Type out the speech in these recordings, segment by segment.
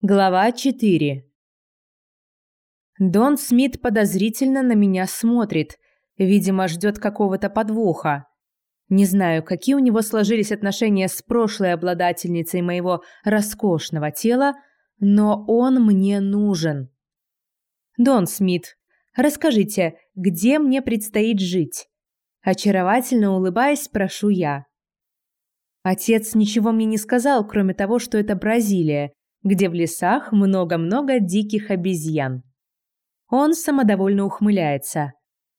Глава 4 Дон Смит подозрительно на меня смотрит, видимо, ждет какого-то подвоха. Не знаю, какие у него сложились отношения с прошлой обладательницей моего роскошного тела, но он мне нужен. Дон Смит, расскажите, где мне предстоит жить? Очаровательно улыбаясь, прошу я. Отец ничего мне не сказал, кроме того, что это Бразилия, где в лесах много-много диких обезьян. Он самодовольно ухмыляется.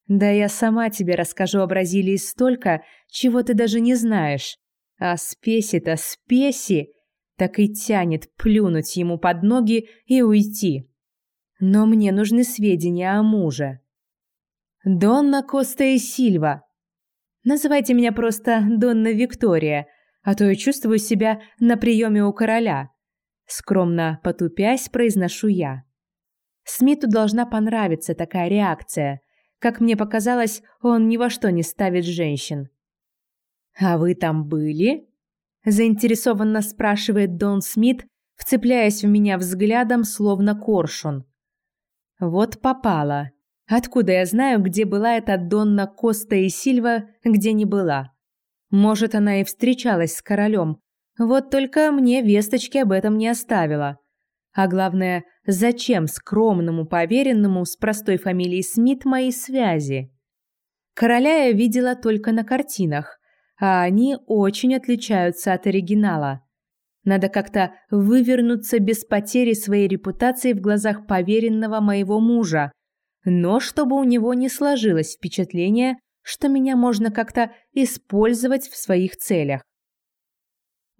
Да я сама тебе расскажу о Бразилии столько, чего ты даже не знаешь. А спеси-то спеси, так и тянет плюнуть ему под ноги и уйти. Но мне нужны сведения о муже. Донна Коста и Сильва. Называйте меня просто Донна Виктория, а то я чувствую себя на приеме у короля. Скромно потупясь, произношу я. Смиту должна понравиться такая реакция. Как мне показалось, он ни во что не ставит женщин. «А вы там были?» Заинтересованно спрашивает Дон Смит, вцепляясь в меня взглядом, словно коршун. Вот попала. Откуда я знаю, где была эта Донна Коста и Сильва, где не была? Может, она и встречалась с королем, вот только мне весточки об этом не оставила. А главное, зачем скромному поверенному с простой фамилией Смит мои связи? Короля я видела только на картинах, а они очень отличаются от оригинала. Надо как-то вывернуться без потери своей репутации в глазах поверенного моего мужа, но чтобы у него не сложилось впечатление, что меня можно как-то использовать в своих целях.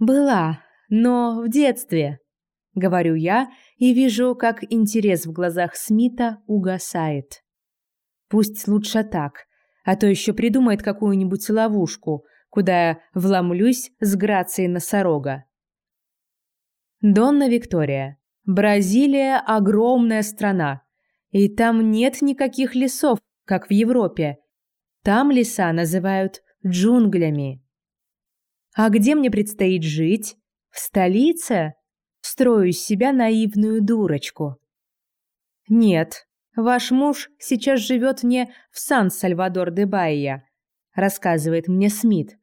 «Была, но в детстве», — говорю я и вижу, как интерес в глазах Смита угасает. Пусть лучше так, а то еще придумает какую-нибудь ловушку, куда я вломлюсь с грацией носорога. Донна Виктория. Бразилия – огромная страна. И там нет никаких лесов, как в Европе. Там леса называют джунглями. А где мне предстоит жить? В столице? Строю из себя наивную дурочку. Нет, ваш муж сейчас живет не в Сан-Сальвадор-де-Баия, рассказывает мне Смит.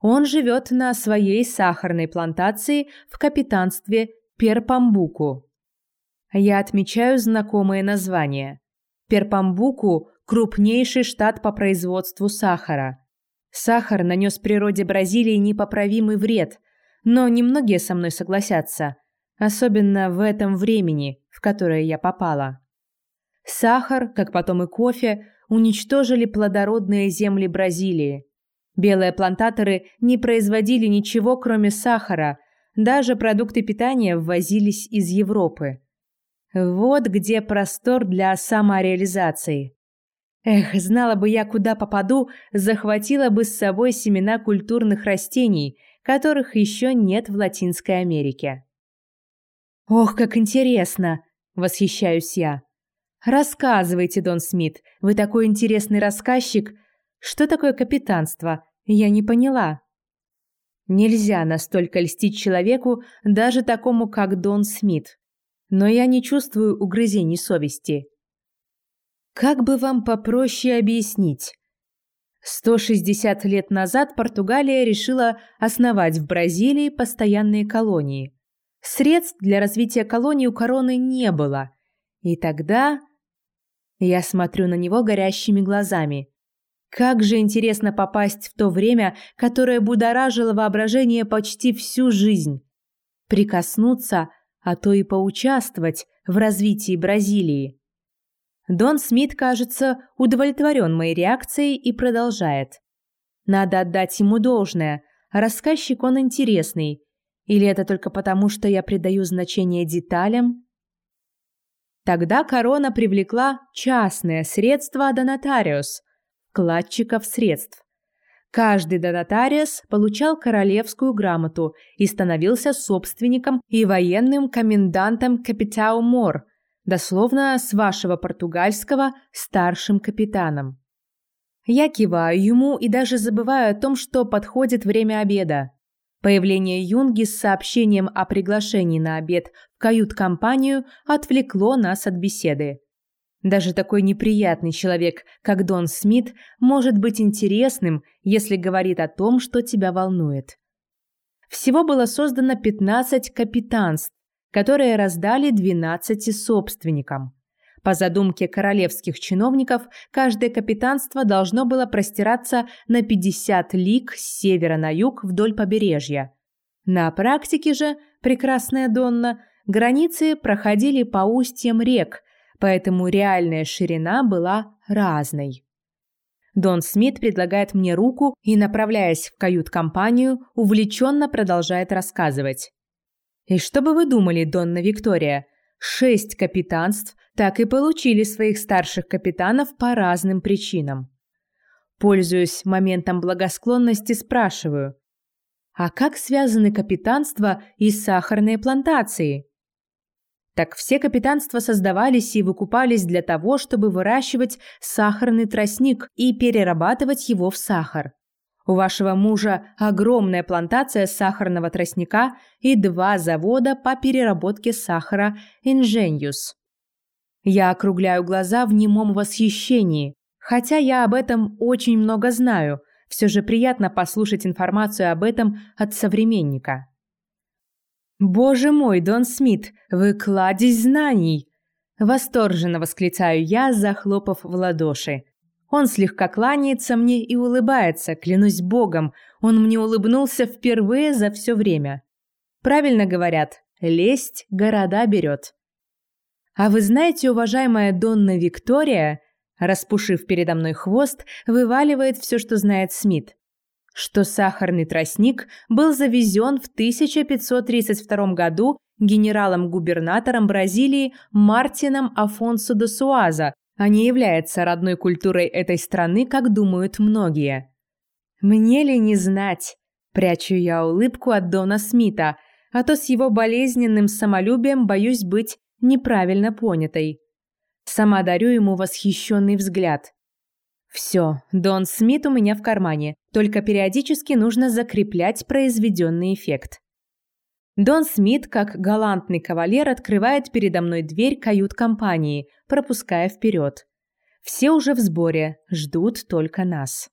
Он живет на своей сахарной плантации в капитанстве Перпамбуку. Я отмечаю знакомое название. Перпамбуку – крупнейший штат по производству сахара. Сахар нанес природе Бразилии непоправимый вред, но немногие со мной согласятся, особенно в этом времени, в которое я попала. Сахар, как потом и кофе, уничтожили плодородные земли Бразилии. Белые плантаторы не производили ничего, кроме сахара, даже продукты питания ввозились из Европы. Вот где простор для самореализации. Эх, знала бы я, куда попаду, захватила бы с собой семена культурных растений, которых еще нет в Латинской Америке. Ох, как интересно, восхищаюсь я. Рассказывайте, Дон Смит, вы такой интересный рассказчик. Что такое капитанство? Я не поняла. Нельзя настолько льстить человеку, даже такому, как Дон Смит. Но я не чувствую угрызений совести. Как бы вам попроще объяснить? 160 лет назад Португалия решила основать в Бразилии постоянные колонии. Средств для развития колоний у короны не было. И тогда... Я смотрю на него горящими глазами. Как же интересно попасть в то время, которое будоражило воображение почти всю жизнь. Прикоснуться, а то и поучаствовать в развитии Бразилии. Дон Смит, кажется, удовлетворен моей реакцией и продолжает. Надо отдать ему должное. Рассказчик он интересный. Или это только потому, что я придаю значение деталям? Тогда корона привлекла частное средство донатариус, вкладчиков средств. Каждый донатариус получал королевскую грамоту и становился собственником и военным комендантом Капитау Мор – дословно с вашего португальского старшим капитаном. Я киваю ему и даже забываю о том, что подходит время обеда. Появление Юнги с сообщением о приглашении на обед в кают-компанию отвлекло нас от беседы. Даже такой неприятный человек, как Дон Смит, может быть интересным, если говорит о том, что тебя волнует. Всего было создано 15 капитанств, которые раздали 12 собственникам. По задумке королевских чиновников, каждое капитанство должно было простираться на 50 лиг с севера на юг вдоль побережья. На практике же, прекрасная Донна, границы проходили по устьям рек, поэтому реальная ширина была разной. Дон Смит предлагает мне руку и, направляясь в кают-компанию, увлеченно продолжает рассказывать. И что бы вы думали, Донна Виктория? Шесть капитанств так и получили своих старших капитанов по разным причинам. Пользуясь моментом благосклонности, спрашиваю, а как связаны капитанства и сахарные плантации? Так все капитанства создавались и выкупались для того, чтобы выращивать сахарный тростник и перерабатывать его в сахар. У вашего мужа огромная плантация сахарного тростника и два завода по переработке сахара Ingenius. Я округляю глаза в немом восхищении. Хотя я об этом очень много знаю, все же приятно послушать информацию об этом от современника. «Боже мой, Дон Смит, вы кладезь знаний!» Восторженно восклицаю я, захлопав в ладоши. Он слегка кланяется мне и улыбается, клянусь богом, он мне улыбнулся впервые за все время. Правильно говорят, лесть города берет. А вы знаете, уважаемая Донна Виктория, распушив передо мной хвост, вываливает все, что знает Смит что сахарный тростник был завезен в 1532 году генералом-губернатором Бразилии Мартином Афонсо де Суаза, а не является родной культурой этой страны, как думают многие. Мне ли не знать? Прячу я улыбку от Дона Смита, а то с его болезненным самолюбием боюсь быть неправильно понятой. Сама дарю ему восхищенный взгляд. Все, Дон Смит у меня в кармане, только периодически нужно закреплять произведенный эффект. Дон Смит, как галантный кавалер, открывает передо мной дверь кают-компании, пропуская вперед. Все уже в сборе, ждут только нас.